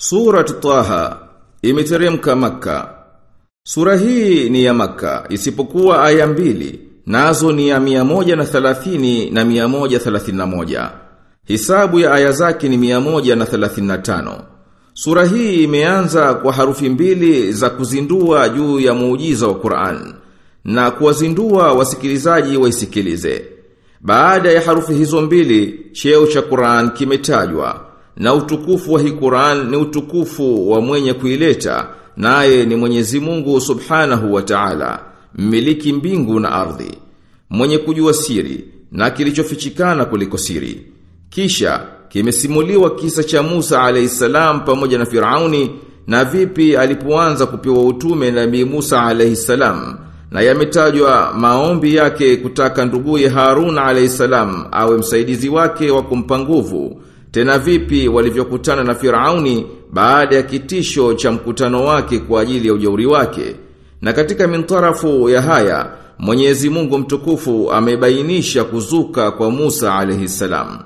Surat Taha imeteremka maka. Sura hii ni ya maka, isipokuwa aya mbili nazo ni ya 130 na 131. Hisabu ya aya zake ni 135. Sura hii imeanza kwa harufi mbili za kuzindua juu ya muujiza wa Qur'an na kuwazindua wasikilizaji waisikilize. Baada ya harufi hizo mbili, cheo cha Qur'an kimetajwa na utukufu wa hii Qur'an ni utukufu wa mwenye kuileta naye ni Mwenyezi Mungu Subhanahu wa Ta'ala, mmiliki mbingu na ardhi, mwenye kujua siri na kilichofichikana kuliko siri. Kisha kimesimuliwa kisa cha Musa alayhisalam pamoja na Firauni na vipi alipoanza kupewa utume na Nabii Musa alayhisalam na yametajwa maombi yake kutaka nduguye Harun alayhisalam awe msaidizi wake wa kumpa nguvu tena vipi walivyokutana na Firauni baada ya kitisho cha mkutano wake kwa ajili ya ujauri wake. Na katika mintarafu ya haya, Mwenyezi Mungu mtukufu amebainisha kuzuka kwa Musa alayhi salam.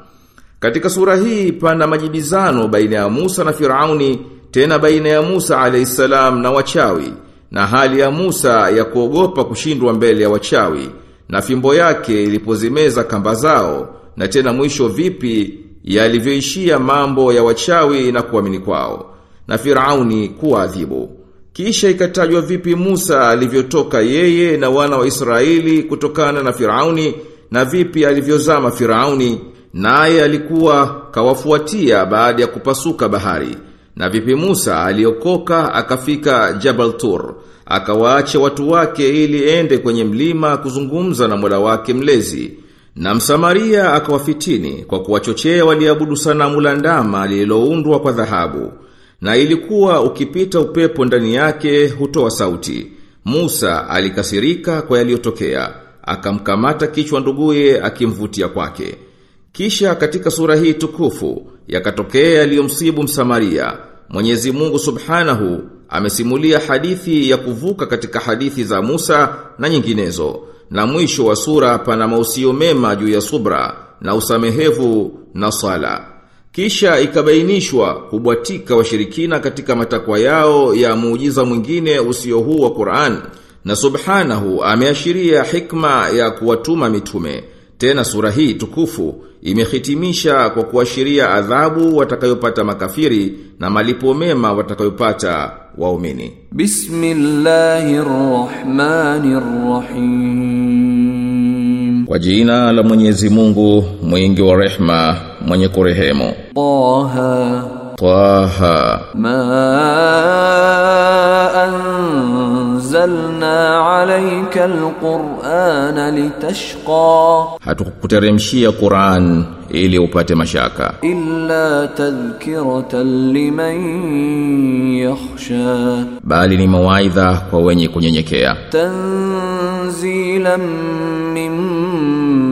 Katika sura hii pana majibizano baina ya Musa na Firauni, tena baina ya Musa alayhi salam na wachawi, na hali ya Musa ya kuogopa kushindwa mbele ya wachawi, na fimbo yake ilipozimeza kamba zao, na tena mwisho vipi yalivyoishia mambo ya wachawi na kuamini kwao na Firauni kuadhibu. Kisha ikatajwa vipi Musa alivyotoka yeye na wana wa Israeli kutokana na Firauni na vipi alivyozama Firauni naye alikuwa kawafuatia baada ya kupasuka bahari na vipi Musa aliokoka akafika Jabal Tur akawaacha watu wake ili ende kwenye mlima kuzungumza na Mola wake mlezi na msamaria akawafitini kwa kuwachochea waliabudu sanamu la ndama lililoundwa kwa dhahabu. Na ilikuwa ukipita upepo ndani yake hutoa sauti. Musa alikasirika kwa yaliyotokea, akamkamata kichwa nduguye akimvutia kwake. Kisha katika sura hii tukufu yakatokea yaliyomsibu msamaria. Mwenyezi Mungu Subhanahu amesimulia hadithi ya kuvuka katika hadithi za Musa na nyinginezo na mwisho wa sura pana mausio mema juu ya subra na usamehevu na sala. Kisha ikabainishwa kubwatika washirikina katika matakwa yao ya muujiza mwingine usio huu wa Qur'an. Na subhanahu ameashiria hikma ya kuwatuma mitume. Tena sura hii tukufu imehitimisha kwa kuashiria adhabu watakayopata makafiri na malipo mema watakayopata waumini. Bismillahirrahmanirrahim. Kwa jina la Mwenyezi Mungu, mwingi wa rehma, mwenye kurehemu. Taha Taha ma anzalna alayka alqur'ana litashqa hatukuteremshia Qur'an ili upate mashaka. illa tadhkiratan liman yakhsha bali ni mawaidha kwa wenye kunyenyekea. tanzilan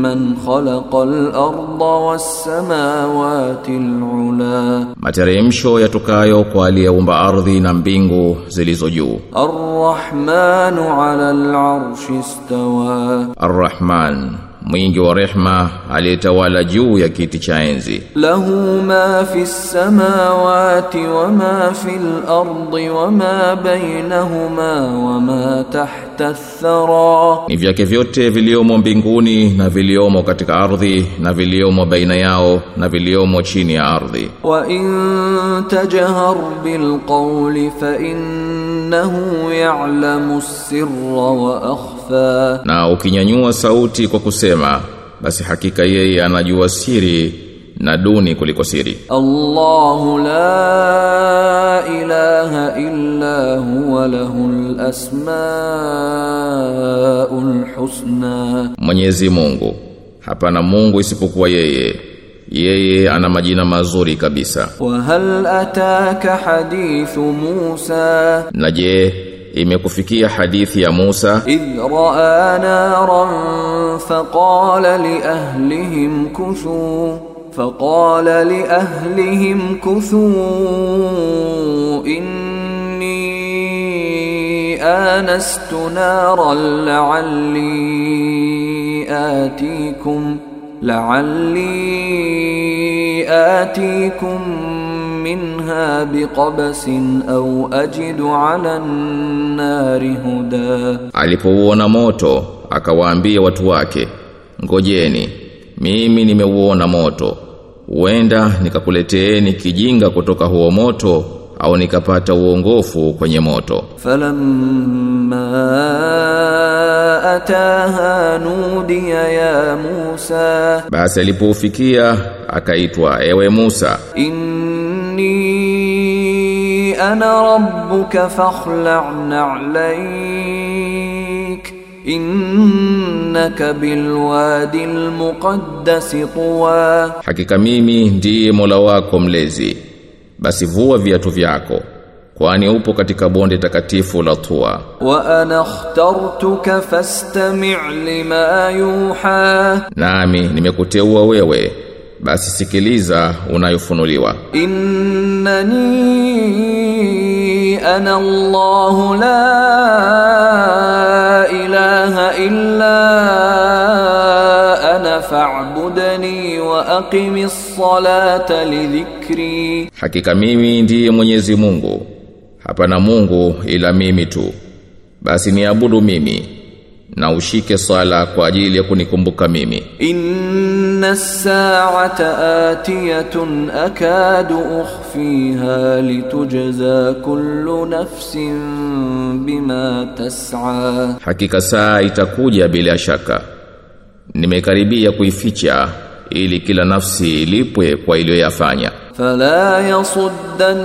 mimman khalaqal arda was-samawati al-ula materemsho yatokayo kwa aliyeumba ardhi na mbingu zilizo juu. Ar-rahmanu 'ala al-'arshi istawa. Ar-Rahman mwingi wa rehma aliyetawala juu ya kiti cha enzi. Lahu ma fi samawati wa ma fi al-ardi wa ma bainahuma wa ma tahta thara, ni vyake vyote viliomo mbinguni na viliomo katika ardhi na viliomo baina yao na viliomo chini ya ardhi. Wa in tajhar bil qawli fa innahu ya'lamu sirra wa akhfa وأخفى na ukinyanyua sauti kwa kusema basi hakika yeye anajua siri na duni kuliko siri الله لا إله إلا هو له الأسماء الحسنى Mwenyezi Mungu hapana Mungu isipokuwa yeye yeye ana majina mazuri kabisa وهل أتاك حديث موسى na je imekufikia hadithi ya Musa إذ رأى نارا فقال لأهلهم كثوا فقال لأهلهم كثوا إني آنست نارا لعلي آتيكم لعلي آتيكم منها بقبس أو أجد على النار هدى Alipouona moto, akawaambia watu wake, ngojeni, mimi nimeuona moto. Huenda nikakuleteeni kijinga kutoka huo moto au nikapata uongofu kwenye moto. فلما أتاها نودي يا موسى Basi alipoufikia akaitwa ewe Musa, inni ana rabbuka fakhla'na 'alayk innaka bilwadi almuqaddas tuwa, hakika mimi ndiye Mola wako mlezi, basi vua viatu vyako kwani upo katika bonde takatifu la Tuwa. Wa ana akhtartuka fastami' lima yuha, nami nimekuteua wewe basi sikiliza unayofunuliwa. Innani ana allah la ilaha illa ana fa'budni wa aqimis salata lidhikri hakika mimi ndiye mwenyezi Mungu. Hapana Mungu ila mimi tu. Basi niabudu mimi na ushike sala kwa ajili ya kunikumbuka mimi. Inna saata atiyatun akadu ukhfiha litujza kullu nafsin bima tas'a, hakika saa itakuja bila shaka, nimekaribia kuificha ili kila nafsi ilipwe kwa iliyoyafanya. Fala yasuddan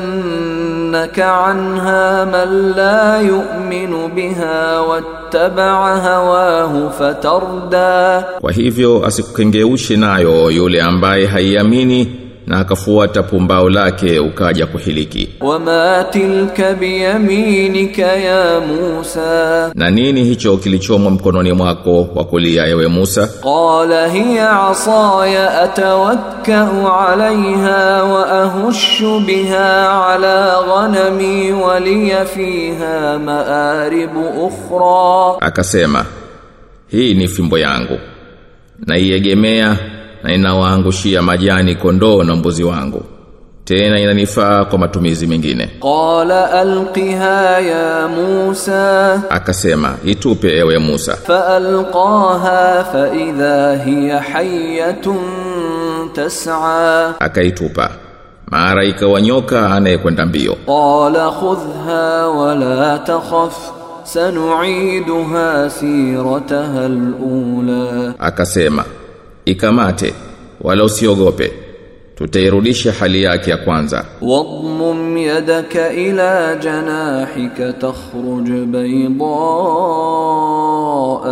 يصدنك عنها من لا يؤمن بها واتبع هواه فتردى Kwa hivyo asikukengeushe nayo yule ambaye haiamini na akafuata pumbao lake ukaja kuhiliki. Wama tilka biyaminika ya Musa. Na nini hicho kilichomwa mkononi mwako wa kulia ewe Musa? Qala hiya asaya atawakkau alaiha wa ahushu biha ala ghanami wa fiha maaribu ukhra. Akasema hii ni fimbo yangu na iegemea na inawaangushia majani kondoo na mbuzi wangu. Tena inanifaa kwa matumizi mengine. Qala alqiha ya musa. Akasema itupe ewe musa. Fa alqaha fa idha hiya hayatun tas'a. Akaitupa. Mara ikawa nyoka anayekwenda mbio. Qala khudhha wa la takhaf sanu'iduha sirataha alula. Akasema ikamate wala usiogope. Tutairudisha hali yake ya kwanza. Wadmum yadaka ila janahika takhruj baydaa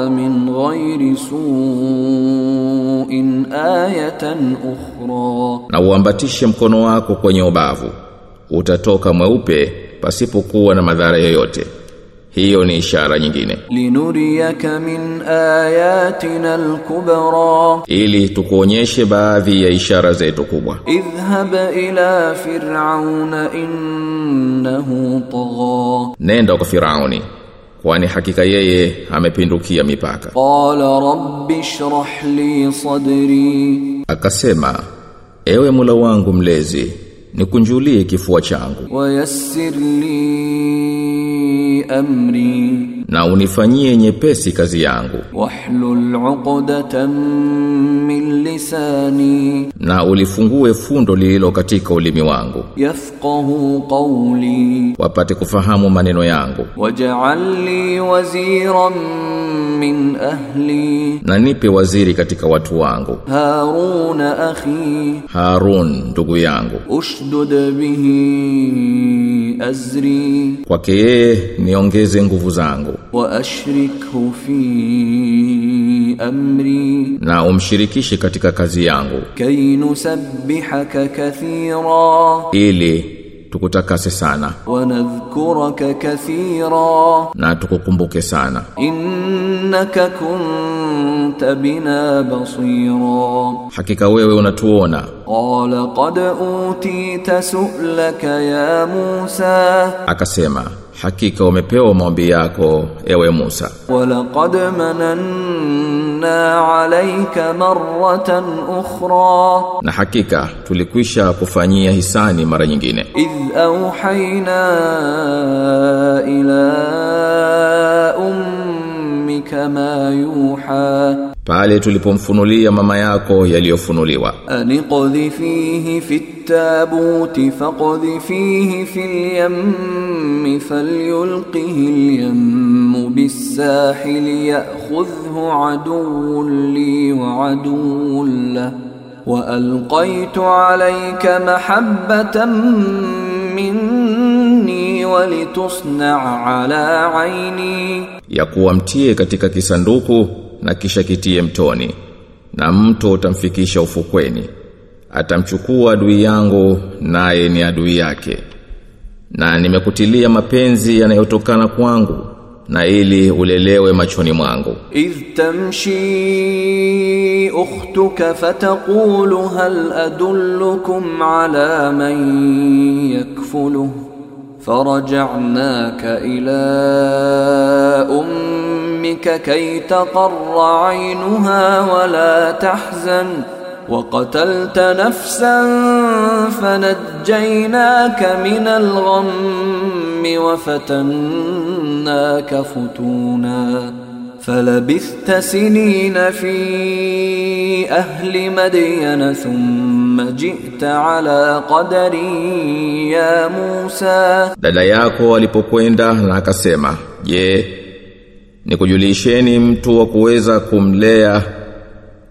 min ghairi su'in ayatan ukhra. Na uambatishe mkono wako kwenye ubavu. Utatoka mweupe pasipokuwa na madhara yoyote hiyo ni ishara nyingine. Linuriyaka min ayatina alkubra. Ili tukuonyeshe baadhi ya ishara zetu kubwa. Idhhab ila fir'auna innahu tagha. Nenda kwa firauni kwani hakika yeye amepindukia mipaka. Qala rabbi shrah li sadri. Akasema ewe mula wangu mlezi nikunjulie kifua changu. Wayassirli amri. Na unifanyie nyepesi kazi yangu. Wahlul 'uqdatam min lisani. Na ulifungue fundo lililo katika ulimi wangu. Yafqahu qawli. Wapate kufahamu maneno yangu. Waj'alni waziran min ahli. Na nipe waziri katika watu wangu. Harun akhi. Harun ndugu yangu washdud bihi azri, kwake yeye niongeze nguvu zangu. Wa ashrikhu fi amri, na umshirikishe katika kazi yangu. Kay nusabbihaka kathira, ili tukutakase sana. Wanadhkuraka kathira. Na tukukumbuke sana. Innaka kunta bina basira. Hakika wewe unatuona. Qala qad utita su'laka ya Musa. Akasema hakika umepewa maombi yako ewe Musa. Walaqad mananna alayka marratan ukhra, na hakika tulikwisha kufanyia hisani mara nyingine. id auhayna ila ummika ma yuha pale tulipomfunulia mama yako yaliyofunuliwa. Aniqdhi fihi fitabuti faqdhi fihi fil yammi falyulqihi al-yammu bis-sahili ya'khudhhu aduwwun li wa aduwwun la wa alqaytu alayka mahabbatan minni wa litusna'a ala 'aini ya mtie katika kisanduku na kisha kitie mtoni na mto utamfikisha ufukweni atamchukua adui yangu naye ni adui yake na nimekutilia mapenzi yanayotokana kwangu na ili ulelewe machoni mwangu إذ تمشي أختك فتقول هل أدلكم على من يكفله فرجعناك إلى أمك كي تقر عينها ولا تحزن. وقتلت نفسا فنجيناك من الغم وفتناك فتونا. فلبثت سنين في أهل مدين ثم جئت على قدر يا موسى. Dada yako alipokwenda na akasema je nikujulisheni mtu wa kuweza kumlea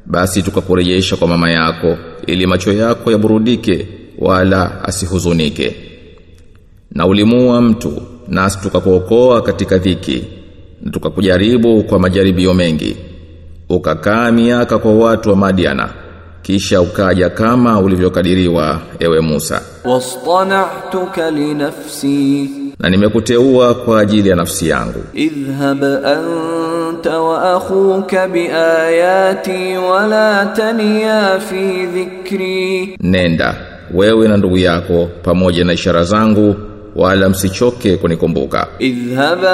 basi tukakurejesha kwa mama yako ili macho yako yaburudike wala asihuzunike. Na ulimua mtu nasi tukakuokoa katika dhiki na tukakujaribu kwa majaribio mengi. Ukakaa miaka kwa watu wa Madiana kisha ukaja kama ulivyokadiriwa ewe Musa. Wastana'tuka li nafsi na nimekuteua kwa ajili ya nafsi yangu. Idhhab anta wa akhuka biayati wala taniya fi dhikri. Nenda wewe na ndugu yako pamoja na ishara zangu wala msichoke kunikumbuka. Idhhaba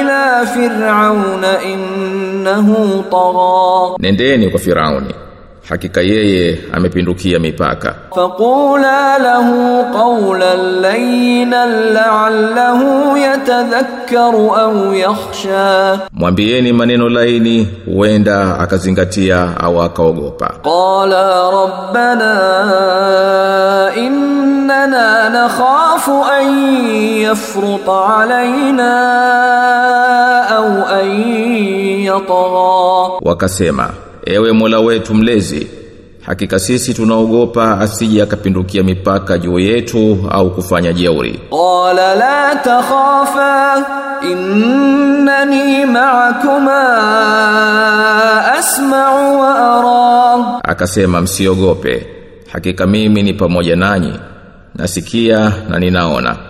ila fir'auna innahu tagha. Nendeni kwa firauni hakika yeye amepindukia mipaka. Faqula lahu qawlan layyinan la'allahu yatadhakkaru au yakhsha, mwambieni maneno laini, huenda akazingatia au akaogopa. Qala rabbana innana nakhafu an yafruta alayna au an yatgha, wakasema ewe Mola wetu mlezi hakika sisi tunaogopa asije akapindukia mipaka juu yetu au kufanya jeuri. Qala la takhafa innani ma'akuma asma'u wa ara akasema msiogope hakika mimi ni pamoja nanyi nasikia na ninaona.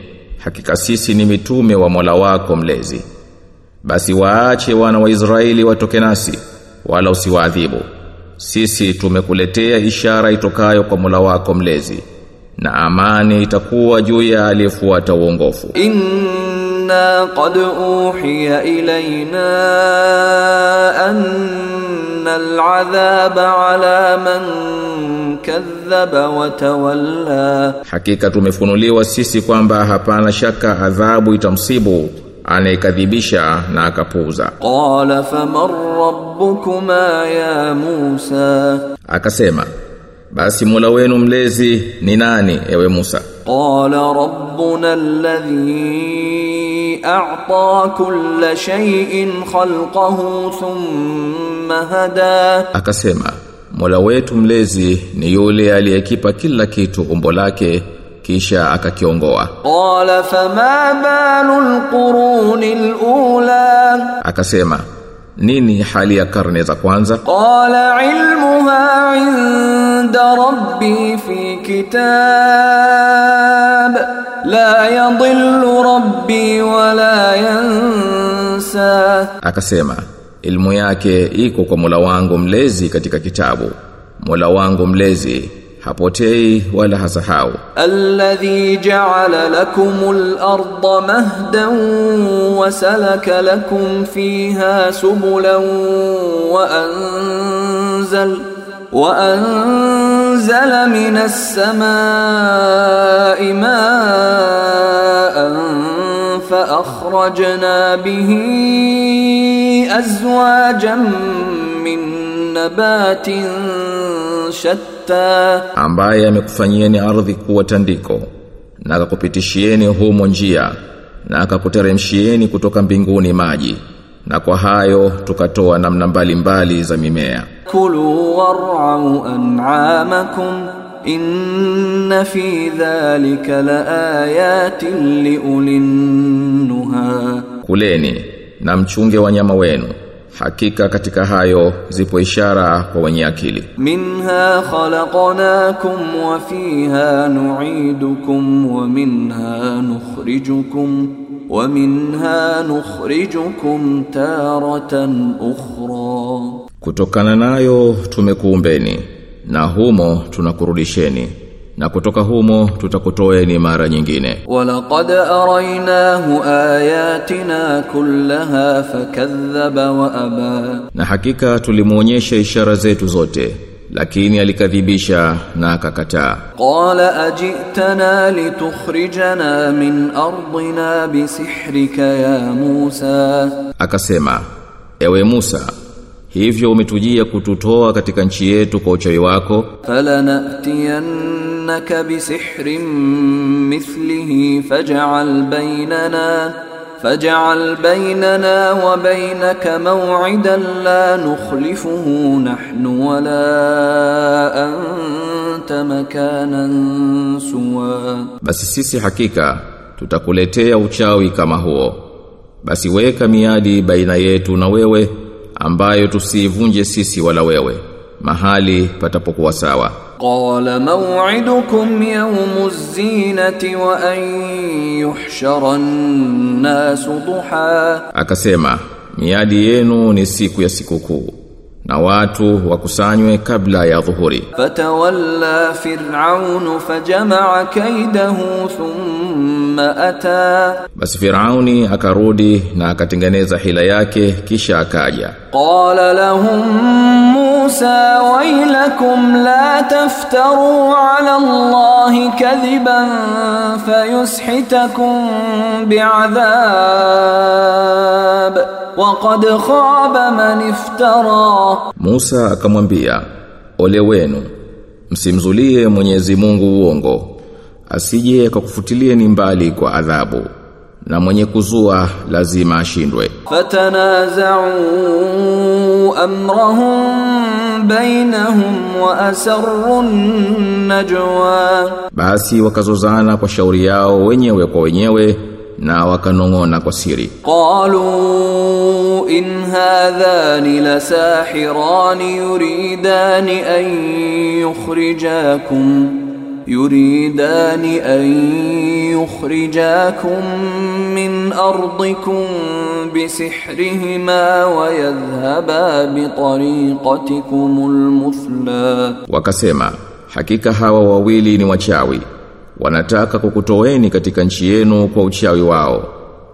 hakika sisi ni mitume wa Mola wako mlezi. Basi waache wana wa Israeli watoke nasi wala usiwaadhibu. Sisi tumekuletea ishara itokayo kwa Mola wako mlezi na amani itakuwa juu ya aliyefuata uongofu إنا قد أوحي إلينا أن العذاب على من كذب وتولى hakika tumefunuliwa sisi kwamba hapana shaka adhabu itamsibu anayekadhibisha na akapuuza قال فمن ربكما يا موسى akasema basi Mola wenu mlezi ni nani ewe Musa قال ربنا الذي a'ta kulla shay'in khalqahu thumma hada akasema Mola wetu mlezi ni yule aliyekipa kila kitu umbo lake kisha akakiongoa qala fama balul qurunil ula akasema nini hali ya karne za kwanza qala ilmuha inda rabbi fi kitab la yadhillu rabbi wala yansa akasema ilmu yake iko kwa mula wangu mlezi katika kitabu. Mula wangu mlezi hapotei wala hasahau. Alladhi ja'ala lakumul arda mahdan wa salaka lakum fiha subulan wa anzal wa anzal anzala minas samaa'i ma'an fa akhrajna bihi azwajan min nabatin shatta, ambaye amekufanyieni ardhi kuwa tandiko na akakupitishieni humo njia na akakuteremshieni kutoka mbinguni maji na kwa hayo tukatoa namna mbalimbali za mimea kulu war'au an'amakum inna fi dhalika laayatin liulinnuha, kuleni na mchunge wanyama wenu. Hakika katika hayo zipo ishara kwa wenye akili. Minha khalaqnakum wa fiha nu'idukum wa minha nukhrijukum wa minha nukhrijukum taratan ukhra. Kutokana nayo tumekuumbeni na humo tunakurudisheni na kutoka humo tutakutoeni mara nyingine. Walaqad araynahu ayatina kullaha fakadhaba wa aba. Na hakika tulimuonyesha ishara zetu zote lakini alikadhibisha na akakataa. Qala ajitana litukhrijana min ardina bisihrika ya Musa. Akasema, ewe Musa hivyo umetujia kututoa katika nchi yetu kwa uchawi wako. Falanatiyannaka bisihrin mithlihi faj'al bainana faj'al bainana wa bainaka maw'idan la nukhlifuhu nahnu wala anta makanan suwa. Basi sisi hakika tutakuletea uchawi kama huo. Basi weka miadi baina yetu na wewe ambayo tusiivunje sisi wala wewe mahali patapokuwa sawa. Qala maw'idukum yawmuz zinati wa an yuhshara an-nas duha. Akasema miadi yenu ni siku ya sikukuu na watu wakusanywe kabla ya dhuhuri. Fatawalla Fir'aun fajamaa kaidahu thumma ata, basi Firauni akarudi na akatengeneza hila yake kisha akaja. Qala lahum موسى ويلكم لا تفتروا على الله كذبا فيسحتكم بعذاب وقد خاب من افترى Musa akamwambia ole wenu msimzulie Mwenyezi Mungu uongo asije akakufutilie ni mbali kwa adhabu na mwenye kuzua lazima ashindwe فتنازعوا bainahum wa asarru najwa, basi wakazozana kwa shauri yao wenyewe kwa wenyewe na wakanong'ona kwa siri. Qalu in hadhani lasahirani yuridan an yukhrijakum يريدان ان يخرجاكم من ارضكم بسحرهما ويذهبا بطريقتكم المثلى wakasema hakika hawa wawili ni wachawi wanataka kukutoeni katika nchi yenu kwa uchawi wao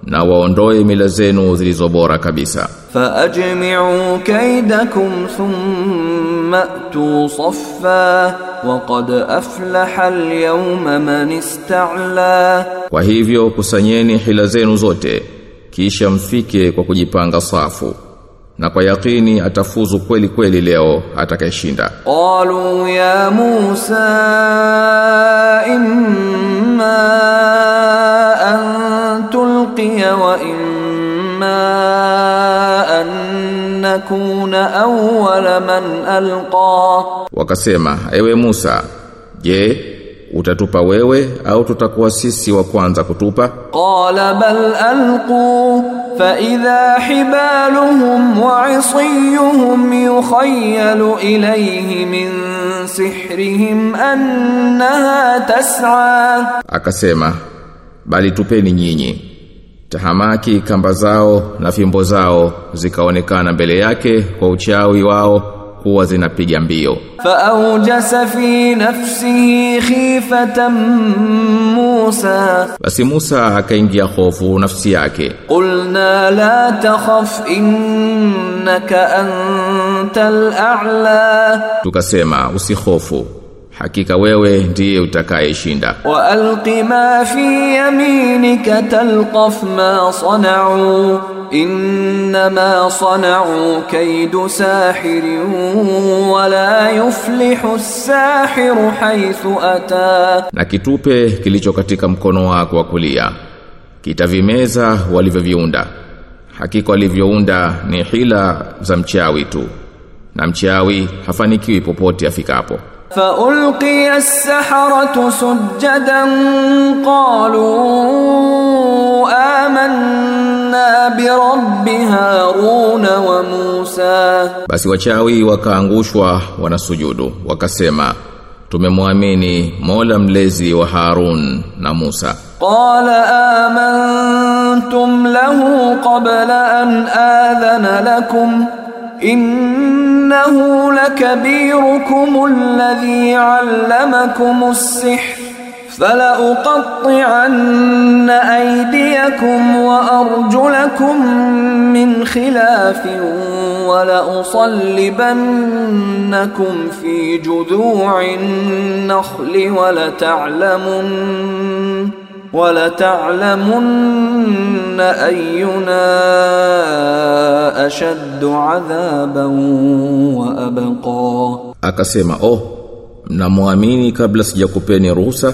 na waondoe mila zenu zilizobora kabisa فأجمعوا كيدكم ثم أتوا صفا waqad aflaha al-yawma man ista'la kwa hivyo kusanyeni hila zenu zote kisha mfike kwa kujipanga safu. Na kwa yakini atafuzu kweli kweli leo atakayeshinda. qalu ya musa an tulqiya wa an nakuna awwala man alqa. Wakasema ewe Musa je utatupa wewe au tutakuwa sisi wa kwanza kutupa? Qala bal alqu fa idha hibaluhum wa isiyuhum yukhayyalu ilayhi min sihrihim annaha tas'a akasema bali tupeni nyinyi. Tahamaki kamba zao na fimbo zao zikaonekana mbele yake kwa uchawi wao kuwa zinapiga mbio. Fa aujasa fi nafsihi khifatan Musa. Basi Musa akaingia hofu nafsi yake. Qulna la takhaf innaka antal a'la. Tukasema usihofu hakika wewe ndiye utakayeshinda. wa alqi ma fi yaminika talqaf ma sana'u innama sana'u kaidu sahirin wa la yuflihu as-sahiru haythu ata, na kitupe kilicho katika mkono wako wa kulia kitavimeza walivyoviunda, hakika walivyounda ni hila za mchawi tu, na mchawi hafanikiwi popote afikapo. فألقي السحرة سجدا قالوا آمنا برب هارون وموسى basi wachawi wakaangushwa wanasujudu wakasema tumemwamini Mola mlezi wa Harun na Musa قال آمنتم له قبل أن آذن لكم إنه لكبيركم الذي علمكم السحر فلأقطعن أيديكم وأرجلكم من خلاف ولأصلبنكم في جذوع النخل ولتعلمن ولتعلمن أينا ashaddu adhaban wa abqa akasema oh mnamwamini kabla sijakupeni ruhusa?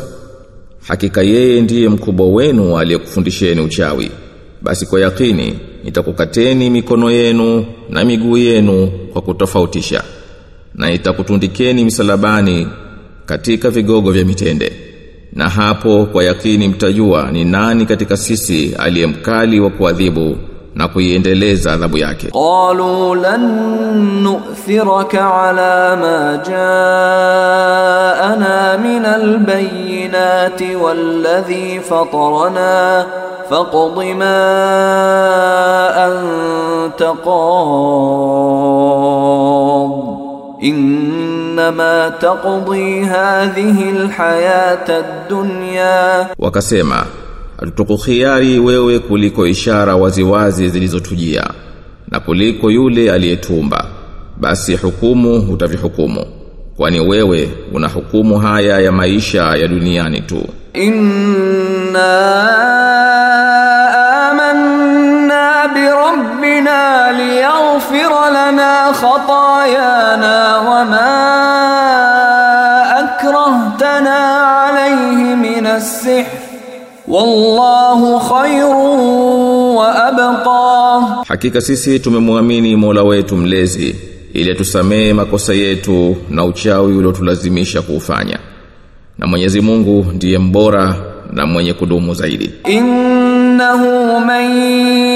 Hakika yeye ndiye mkubwa wenu aliyekufundisheni uchawi. Basi kwa yakini nitakukateni mikono yenu na miguu yenu kwa kutofautisha na itakutundikeni misalabani katika vigogo vya mitende. Na hapo kwa yakini mtajua ni nani katika sisi aliyemkali wa kuadhibu na kuiendeleza adhabu yake قالوا لن نؤثرك على ما جاءنا من البينات والذي فطرنا فاقض ما أنت قاض إنما تقضي هذه الحياة الدنيا wakasema Tukukhiari wewe kuliko ishara waziwazi zilizotujia na kuliko yule aliyetumba. Basi hukumu utavihukumu kwani wewe una hukumu haya ya maisha ya duniani tu. Inna amanna bi rabbina liyaghfira lana khatayana wa ma akrahtana alayhi min as-sihr wallahu khairun wa abqa, hakika sisi tumemwamini Mola wetu mlezi ili atusamee makosa yetu na uchawi uliotulazimisha kuufanya, na Mwenyezi Mungu ndiye mbora na mwenye kudumu zaidi. Innahu man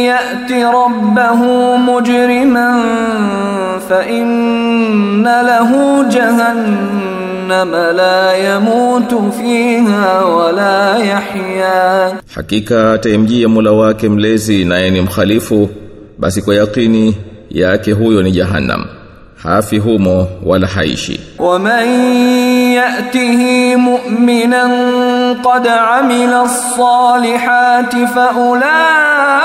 ya'ti rabbahu mujriman fa inna lahu jahannam جهنم لا يموت فيها ولا يحيا Hakika atayemjia Mola wake mlezi naye ni mkhalifu basi kwa yakini yake huyo ni jahannam hafi humo wala haishi ومن يأته مؤمنا قد عمل الصالحات فأولئك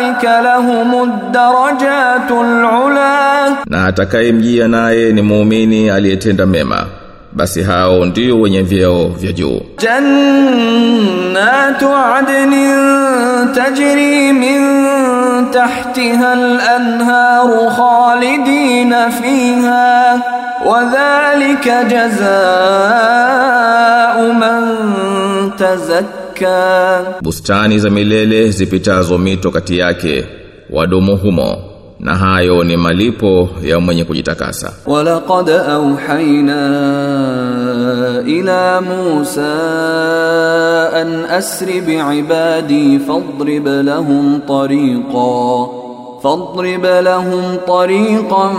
ulaika lahumud darajatul ula. Na atakayemjia naye ni muumini aliyetenda mema basi hao ndio wenye vyeo vya juu. Jannatu adnin tajri min tahtiha al-anharu khalidina fiha wa dhalika jazaa'u man tazakka. تزكى bustani za milele zipitazo mito kati yake wadumu humo na hayo ni malipo ya mwenye kujitakasa ولقد أوحينا إلى موسى أن أسر بعبادي فاضرب لهم طريقا فاضرب لهم طريقا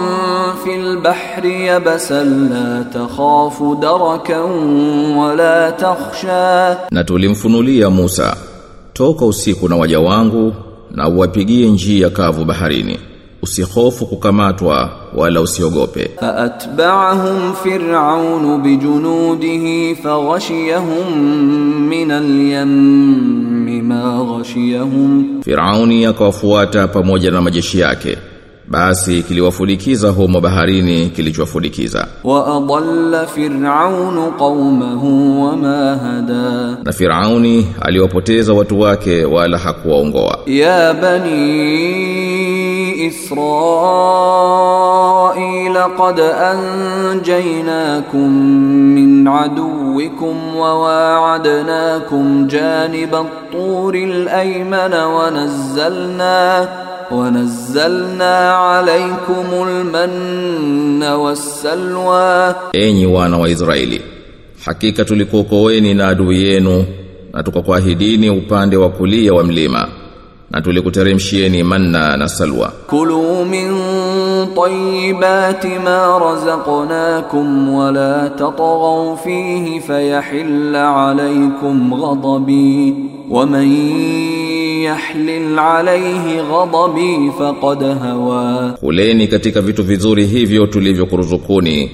في البحر يبسا لا تخاف دركا ولا تخشى na tulimfunulia Musa toka usiku na waja wangu na uwapigie njia kavu baharini usihofu kukamatwa wala usiogope فأتبعهم فرعون بجنوده فغشيهم من اليم ما غشيهم Firauni akawafuata pamoja na majeshi yake basi kiliwafulikiza humo baharini kilichowafulikiza wa adalla fir'aun qaumahu wama hada. Na fir'auni aliwapoteza watu wake wala hakuwaongoa. Ya bani israa إسرائيل قد أنجيناكم من عدوكم وواعدناكم جانب الطور الأيمن ونزلنا ونزلنا عليكم المن والسلوى. أيني وأنا وإسرائيلي حقيقة لكوكويني نادوينو أتوكوكوهديني وقاندي وكلية وملِمَةٍ na tulikuteremshieni manna na salwa. Kulu min tayyibati ma razaqnakum wa la tatghaw fihi fayahill alaykum ghadabi wa man yahlil alayhi ghadabi faqad hawa. Kuleni katika vitu vizuri hivyo tulivyokuruzukuni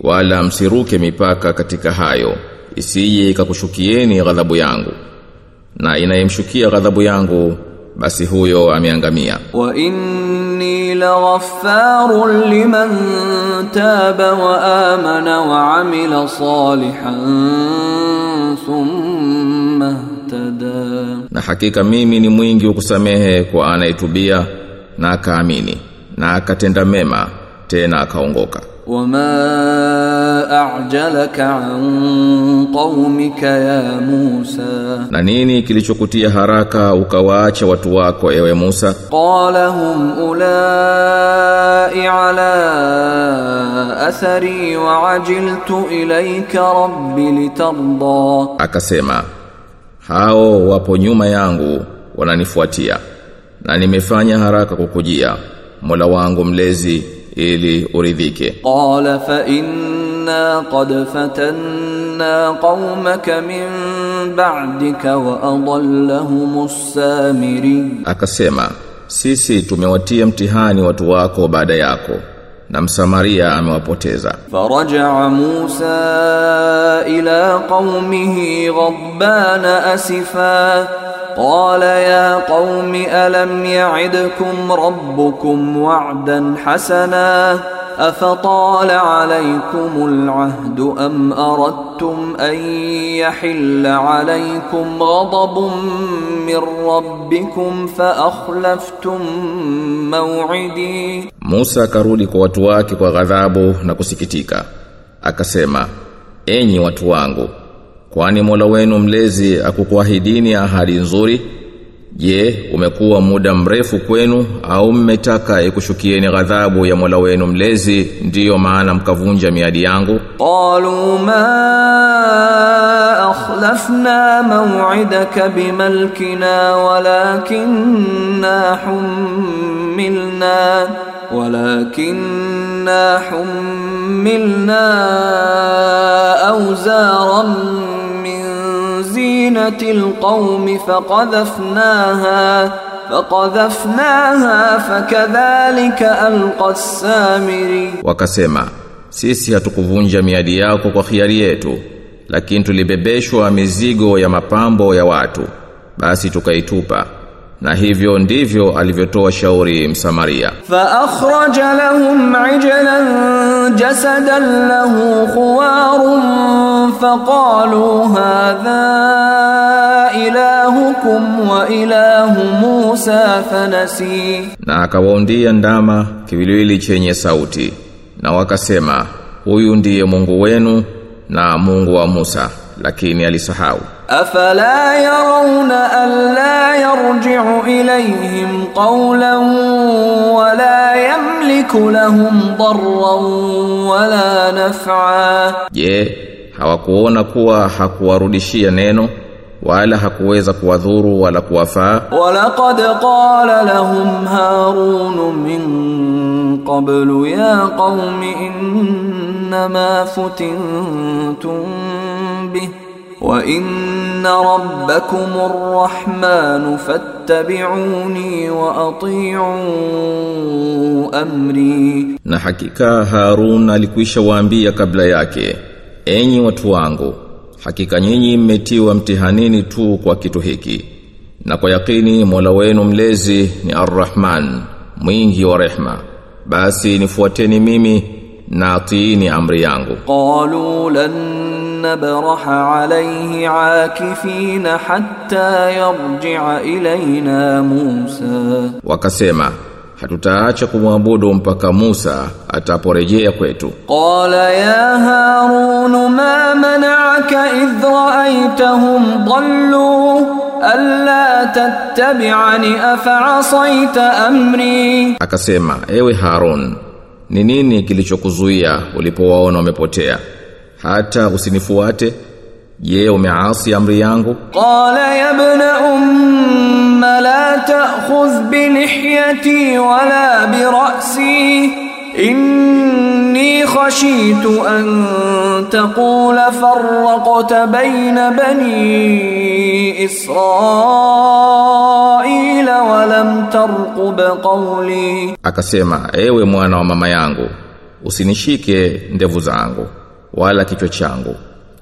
wala msiruke mipaka katika hayo isije ikakushukieni ghadhabu yangu. Na inayemshukia ghadhabu yangu basi huyo ameangamia. Wa inni laghaffarun liman taba wa amana wa amila salihan thumma tada na hakika mimi ni mwingi ukusamehe kwa anayetubia na akaamini na akatenda mema tena akaongoka wama a'jalaka an qaumika ya Musa na nini kilichokutia haraka ukawaacha watu wako ewe Musa? qala hum ulai ala athari wa ajiltu ilayka rabbi litarda akasema hao wapo nyuma yangu wananifuatia. Na nimefanya haraka kukujia Mola wangu mlezi ili uridhike. Qala fa inna qad fatanna qaumaka min ba'dika wa adhallahumus samiri. Akasema sisi tumewatia mtihani watu wako baada yako na msamaria amewapoteza faraja Musa ila qaumihi ghabbana asifa قال يا قوم ألم يعدكم ربكم وعدا حسنا؟ أفطال عليكم العهد أم أردتم أن يحل عليكم غضب من ربكم فأخلفتم موعدي؟ Musa akarudi kwa watu wake kwa ghadhabu na kusikitika akasema enyi watu wangu Kwani Mola wenu mlezi akukuahidini ahadi nzuri? Je, umekuwa muda mrefu kwenu au mmetaka ikushukieni ghadhabu ya Mola wenu mlezi ndiyo maana mkavunja miadi yangu? Qalu ma akhlafna maw'idaka bimalkina walakinna humilna walakinna humilna awzaran زينة القوم فقذفناها فقذفناها فكذلك ألقى السامري wakasema sisi hatukuvunja miadi yako kwa khiari yetu lakini tulibebeshwa mizigo ya mapambo ya watu basi tukaitupa na hivyo ndivyo alivyotoa shauri msamaria فأخرج لهم عجلا جسدا له خوار فقالوا هذا إلهكم وإله موسى فنسي na akawaundia ndama kiwiliwili chenye sauti na wakasema huyu ndiye Mungu wenu na Mungu wa Musa lakini alisahau أفلا يرون ألا يرجع إليهم قولا ولا يملك لهم ضرا ولا نفعا Je, hawakuona kuwa hakuwarudishia neno wala hakuweza kuwadhuru wala kuwafaa? ولقد قال لهم هارون من قبل يا قوم إنما wa inna rabbakumur rahman fattabi'uni wa ati'u amri. Na hakika Harun alikwisha waambia kabla yake enyi watu wangu hakika nyinyi mmetiwa mtihanini tu kwa kitu hiki. Na kwa yakini Mola wenu mlezi ni Ar-Rahman mwingi wa rehma. Basi nifuateni mimi na atiini amri yangu. Qalu lan نبرح عليه عاكفين حتى يرجع إلينا موسى Wakasema, hatutaacha kumwabudu mpaka Musa ataporejea kwetu. قال يا هارون ما منعك إذ رأيتهم ضلوا ألا تتبعني أفعصيت أمري Akasema, ewe Harun, ni nini kilichokuzuia ulipowaona wamepotea? hata usinifuate. Je umeasi amri yangu? Qala ya ibn umma la ta'khudh bi lihyati wala bi ra'si. Inni khashitu an taqula farraqta bayna bani israila wa lam tarqub qawli. Akasema ewe mwana wa mama yangu usinishike ndevu zangu wala kichwa changu.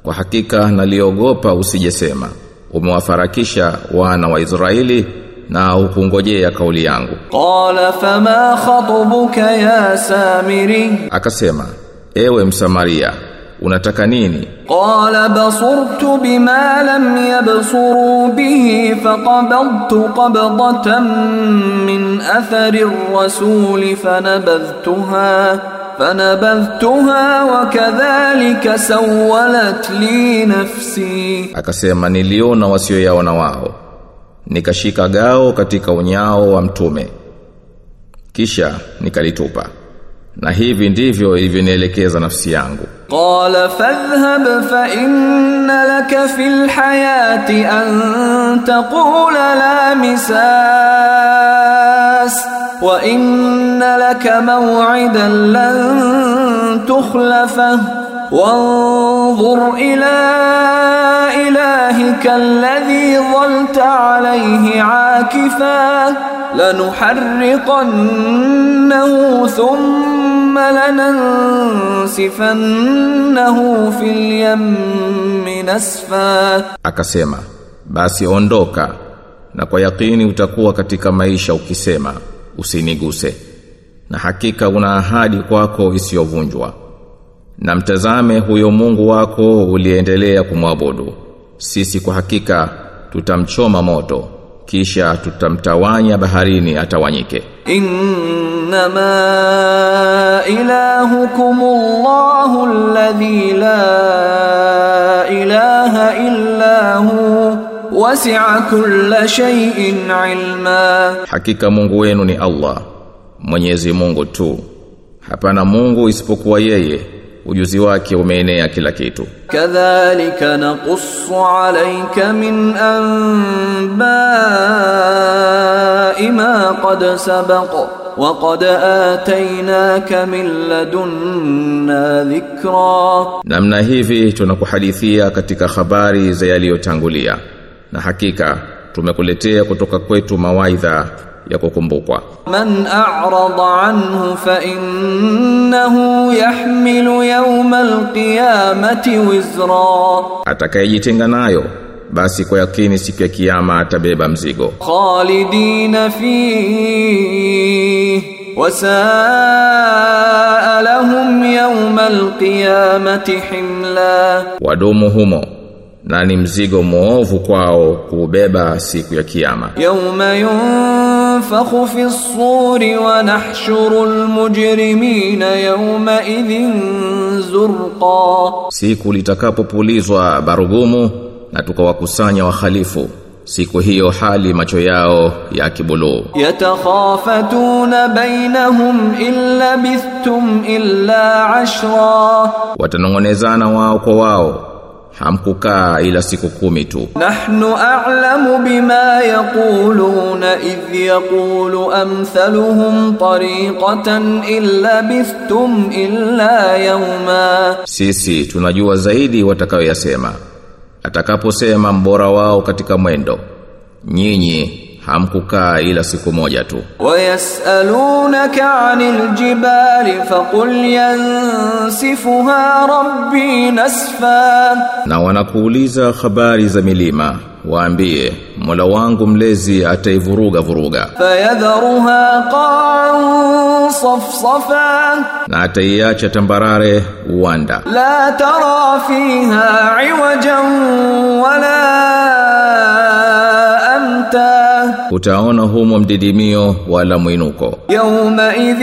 Kwa hakika naliogopa usijesema. Umewafarakisha wana wa Israeli na ukungojea kauli yangu. Qala fama khatubuka ya samiri? Akasema ewe msamaria unataka nini? Qala basurtu bima lam yabsuru bihi faqabadtu qabdatan min athari ar-rasul fanabadhtuha fanabadhtuha wa kadhalika sawalat li nafsi, akasema niliona wasioyaona wao, nikashika gao katika unyao wa mtume, kisha nikalitupa. Na hivi ndivyo ilinielekeza nafsi yangu. Qala fadhhab fa inna laka fil hayati an taqula la misaa wa inna laka maw'idan lan tukhlafa. Wanzur ila ilahika alladhi dhalta alayhi akifa lanuharriqannahu thumma lanansifannahu fil yammi nasfa. Akasema basi ondoka na kwa yakini utakuwa katika maisha ukisema usiniguse. Na hakika una ahadi kwako isiyovunjwa. Na mtazame huyo Mungu wako uliendelea kumwabudu. Sisi kwa hakika tutamchoma moto kisha tutamtawanya baharini atawanyike. Innama ilahukumullahu alladhi la ilaha illa huwa wasi'a kulla shay'in ilma. Hakika Mungu wenu ni Allah Mwenyezi Mungu tu. Hapana Mungu isipokuwa yeye ujuzi wake umeenea kila kitu. Kadhalika naqussu alayka min anba'i ma qad sabaqa wa qad ataynaka min ladunna dhikra. Namna hivi tunakuhadithia katika habari za yaliyotangulia na hakika tumekuletea kutoka kwetu mawaidha ya kukumbukwa. Man a'rada anhu fa innahu yahmilu yawma alqiyamati wizra, atakayejitenga nayo basi kwa yakini siku ya kiyama atabeba mzigo. Khalidina fi wa sa'alahum yawma alqiyamati himla, wadumu humo na ni mzigo mwovu kwao kuubeba siku ya kiyama. Yauma yunfakhu fi ssuri wa nahshuru almujrimina yawma idhin zurqa, siku litakapopulizwa barugumu na tukawakusanya wahalifu siku hiyo hali macho yao ya kibulu yatakhafatuna bainahum illa bithtum illa ashra, watanongonezana wao kwa wao hamkukaa ila siku kumi tu. Nahnu a'lamu bima yaquluna idh yaqulu amthaluhum tariqatan illa bithtum illa yawma, sisi tunajua zaidi watakayoyasema, atakaposema mbora wao katika mwendo, nyinyi hamkukaa ila siku moja tu. Wayasalunaka 'anil jibali faqul yansifuha rabbi nasfa, na wanakuuliza habari za milima waambie Mola wangu mlezi ataivuruga vuruga. Fayadharuha qa'an safsafa, na ataiacha tambarare uwanda. La tara fiha iwajan wala utaona humo mdidimio wala mwinuko يومئذ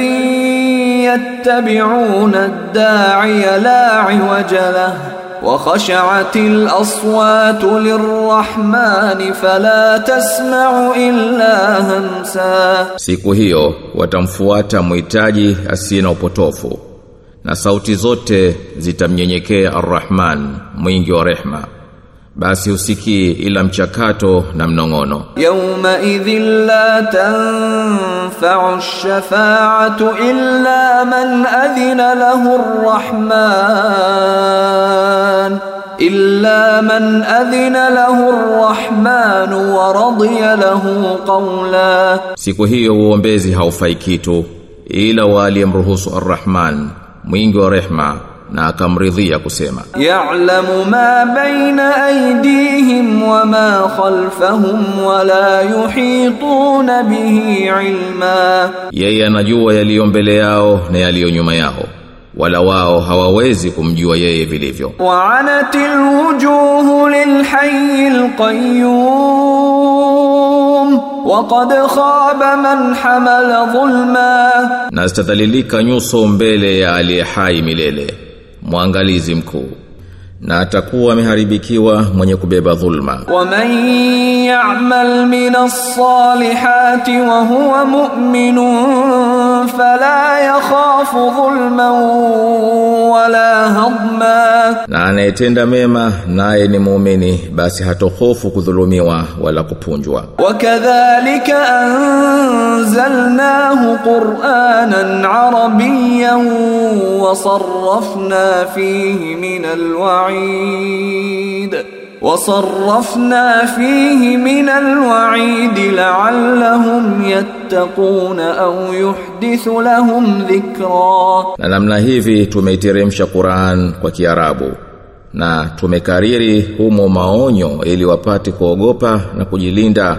يتبعون الداعي لا عوج له وخشعت الأصوات للرحمن فلا تسمع إلا همسا siku hiyo watamfuata muhitaji asiye na upotofu na sauti zote zitamnyenyekea arrahman mwingi wa rehma basi usikii ila mchakato na mnongono. Yauma idhil la tanfa'u shafa'atu illa man adhina lahu arrahman illa man adhina lahu arrahman wa radiya lahu qawla. Siku hiyo uombezi haufai kitu ila waliyemruhusu ar-rahman mwingi wa rehma na akamridhia kusema ya'lamu ma baina aydihim wa ma khalfahum wa la yuhituna bihi ilma. Yeye anajua yaliyo mbele yao na yaliyo nyuma yao wala wao hawawezi kumjua yeye vilivyo. Wa anatil wujuhu lilhayyil qayyum wa qad khaba man hamala dhulma. Na nyuso mbele ya aliye hai milele mwangalizi mkuu na atakuwa ameharibikiwa mwenye kubeba dhulma. Waman ya'mal minas salihati wa huwa mu'minun fala yakhafu dhulman wala hadma. Na anayetenda mema naye ni muumini basi hatohofu kudhulumiwa wala kupunjwa. Wakadhalika anzalnahu qur'anan arabiyyan wa sarrafna fihi min alwa'i الوعيد وصرفنا فيه من الوعيد لعلهم يتقون أو يحدث لهم ذكرا na namna hivi tumeiteremsha Qur'an kwa Kiarabu na tumekariri humo maonyo ili wapate kuogopa na kujilinda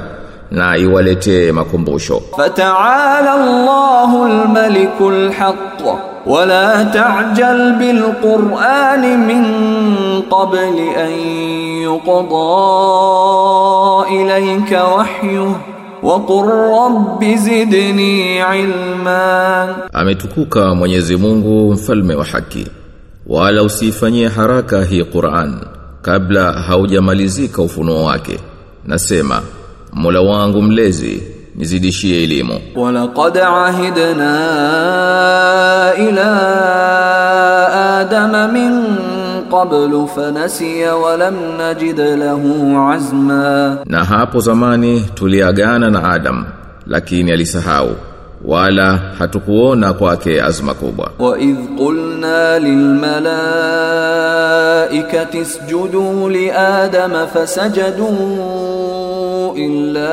na iwaletee makumbusho فتعالى الله الملك الحق ولا تعجل بالقرآن من قبل أن يقضى إليك وحيه وقل رب زدني علما ametukuka Mwenyezi Mungu mfalme wa haki wala usifanyie haraka hii Qur'an kabla haujamalizika ufunuo wake nasema Mola wangu mlezi nizidishie elimu. Walaqad ahidna ila adama min qablu fanasiya wa lam najid lahu azma. Na hapo zamani tuliagana na adam lakini alisahau wala hatukuona kwake azma kubwa. Wa idh qulna lil malaikati isjudu li adama fasajadu illa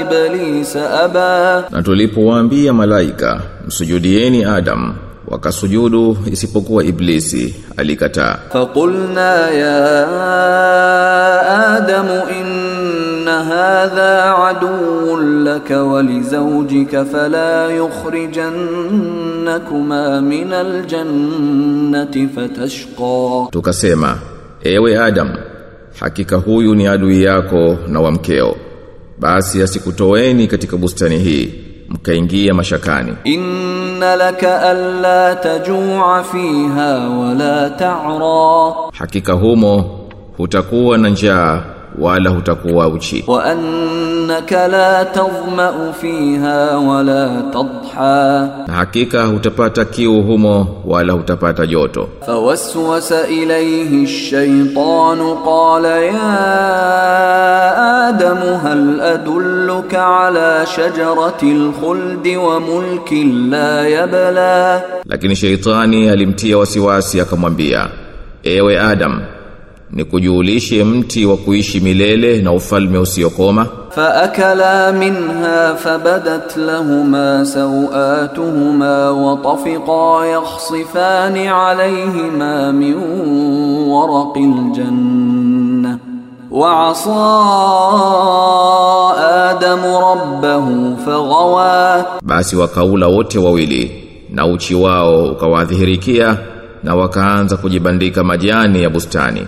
iblis aba, na tulipowaambia malaika msujudieni Adam wakasujudu isipokuwa Iblisi alikataa. Faqulna ya Adam inna hadha aduwwun laka wa lizawjika fala yukhrijannakuma min aljannati fatashqa, tukasema ewe Adam hakika huyu ni adui yako na wa mkeo. Basi asikutoweni katika bustani hii mkaingia mashakani. Inna laka alla tajua fiha wala ta'ra. Hakika humo hutakuwa na njaa wala hutakuwa uchi. Wa annaka la tadhma fiha wala tadhma. na hakika hutapata kiu humo wala hutapata joto فوسوس إليه الشيطان قال يا آدم هل أدلك على شجرة الخلد وملك لا يبلى lakini sheitani alimtia wasiwasi akamwambia ewe adam ni kujuulishe mti wa kuishi milele na ufalme usiokoma. Faakala minha fabadat lahumā sawatuhuma wa tafiqā yakhṣifāni 'alayhimā min waraqil janna. Wa asa rabbahu faghawā basi wakaula wote wawili na uchi wao ukawadhihirikia na wakaanza kujibandika majani ya bustani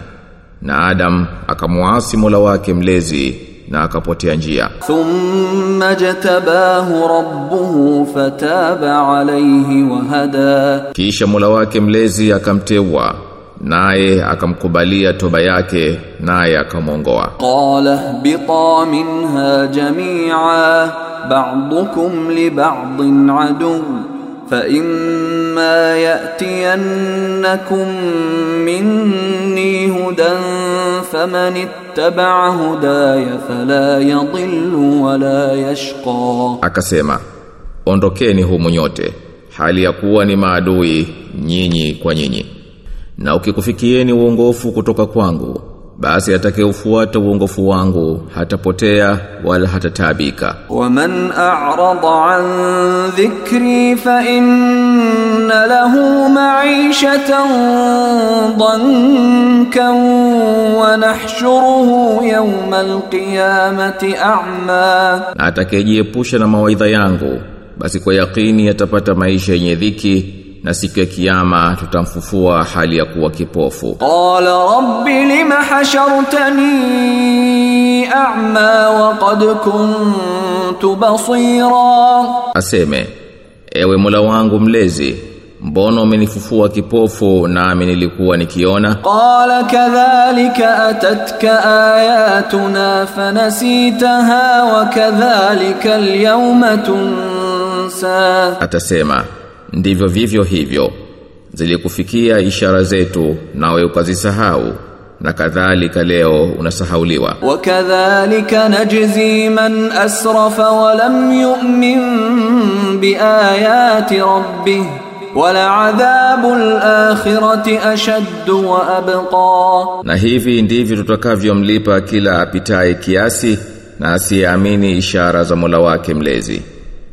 na Adam akamuasi Mola wake mlezi na akapotea njia. Thumma jatabahu rabbuhu fataba alayhi wa hada. Kisha Mola wake mlezi akamteua naye akamkubalia toba yake naye akamwongoa. Qala biqa minha jami'a ba'dukum li ba'din aduwwun فإما يأتينكم مني هدى فمن اتبع هداي فلا يضل ولا يشقى akasema ondokeni humu nyote hali ya kuwa ni maadui nyinyi kwa nyinyi na ukikufikieni uongofu kutoka kwangu basi atakayofuata uongofu wangu hatapotea wala hatatabika waman a'rada an dhikri fa inna lahu ma'ishatan dankan wa nahshuruhu yawma alqiyamati a'ma. Atakayejiepusha na mawaidha yangu basi kwa yakini atapata maisha yenye dhiki na siku ya kiyama tutamfufua hali ya kuwa kipofu. Qala rabbi lima hashartani a'ma wa qad kuntu basira, aseme ewe Mola wangu mlezi mbona umenifufua kipofu nami nilikuwa nikiona? Qala kadhalika atatka ayatuna fanasitaha wa kadhalika alyawma tunsa, atasema ndivyo vivyo hivyo. Zilikufikia ishara zetu nawe ukazisahau na kadhalika leo unasahauliwa. Wakadhalika najzi man asrafa wa lam yu'min biayati rabbih walaadhabu alakhirati ashad wa abqa. Na hivi ndivyo tutakavyomlipa kila apitaye kiasi na asiamini ishara za Mola wake mlezi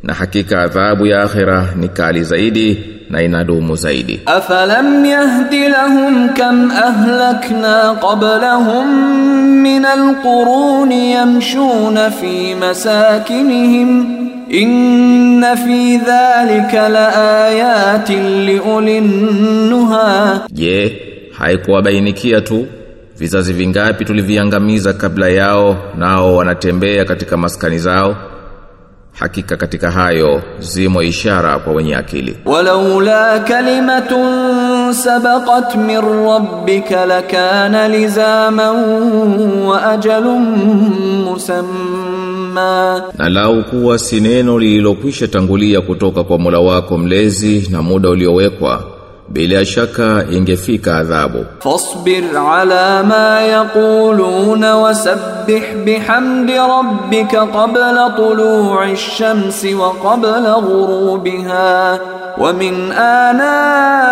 na hakika adhabu ya akhira ni kali zaidi na inadumu zaidi. Afalam yahdi lahum kam ahlakna qablahum min alqurun yamshuna fi masakinihim. Inna fi dhalika laayatin liulinnuha je haikuwabainikia tu vizazi vingapi tuliviangamiza kabla yao nao wanatembea katika maskani zao? hakika katika hayo zimo ishara kwa wenye akili. Walaula kalimatun sabaqat min rabbika lakana lizaman wa ajalun musamma. Na lau kuwa si neno lililokwisha tangulia kutoka kwa mula wako mlezi na muda uliowekwa bila shaka ingefika adhabu فاصبر على ما يقولون وسبح بحمد ربك قبل طلوع الشمس وقبل غروبها ومن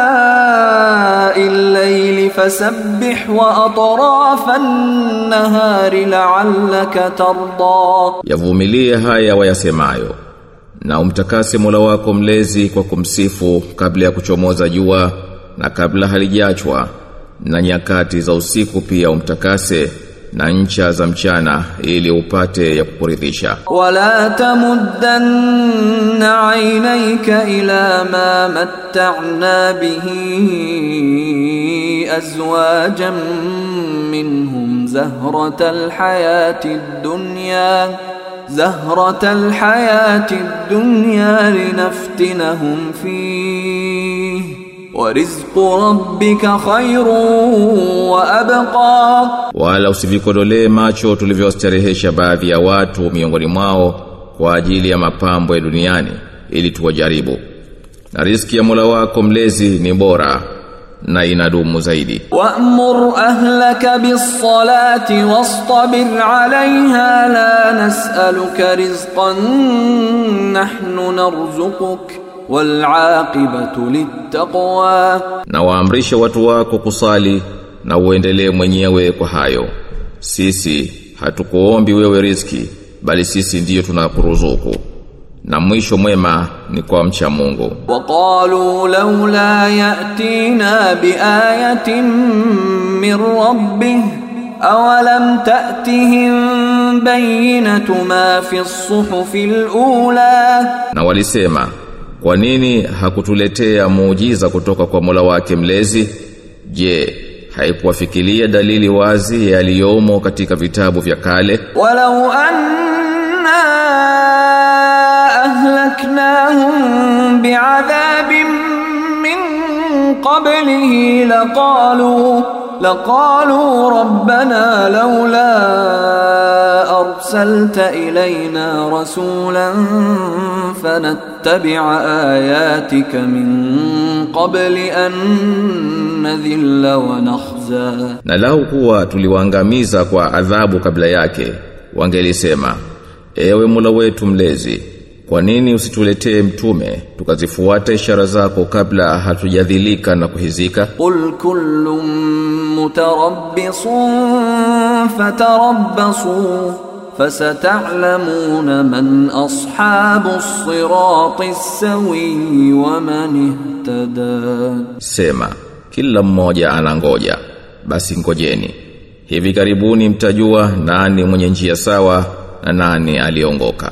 آناء الليل فسبح وأطراف النهار لعلك ترضى yavumilie haya wayasemayo na umtakase Mola wako mlezi kwa kumsifu kabla ya kuchomoza jua na kabla halijachwa na nyakati za usiku pia umtakase na ncha za mchana ili upate ya kukuridhisha. Wala tamuddanna aynayka ila ma matta'na bihi azwajan minhum zahratal hayatid dunya. زهرة الحياة الدنيا لنفتنهم فيه ورزق ربك خير وأبقى Wala usivikodolee macho tulivyostarehesha baadhi ya watu miongoni mwao kwa ajili ya mapambo ya duniani ili tuwajaribu. Na riziki ya Mola wako mlezi ni bora na inadumu zaidi wa'mur ahlaka bis-salati wastabir 'alayha la nas'aluka rizqan nahnu narzuquk walaqibatu littaqwa, na waamrishe watu wako kusali na uendelee mwenyewe kwa hayo. Sisi hatukuombi wewe riziki, bali sisi ndiyo tunakuruzuku na mwisho mwema ni kwa mcha Mungu. Waqalu laula yatina biayatin min rabbih awalam ta'tihim bayyinatu ma fi as-suhufi al-ula, na walisema kwa nini hakutuletea muujiza kutoka kwa Mola wake mlezi? Je, haikuwafikilia dalili wazi yaliyomo katika vitabu vya kale? walau anna أهلكناهم بعذاب من قبله لقالوا لقالوا ربنا لولا أرسلت إلينا رسولا فنتبع آياتك من قبل أن نذل ونخزى. Na lau kuwa tuliwaangamiza kwa adhabu kabla yake, wangelisema, ewe Mola wetu mlezi, Kwa nini usituletee mtume tukazifuata ishara zako kabla hatujadhilika na kuhizika? Qul kullum mutarabbisun fatarabbasu fasata'lamuna man ashabus siratis sawi wa man ihtada. Sema kila mmoja anangoja basi ngojeni hivi karibuni mtajua nani mwenye njia sawa na nani aliongoka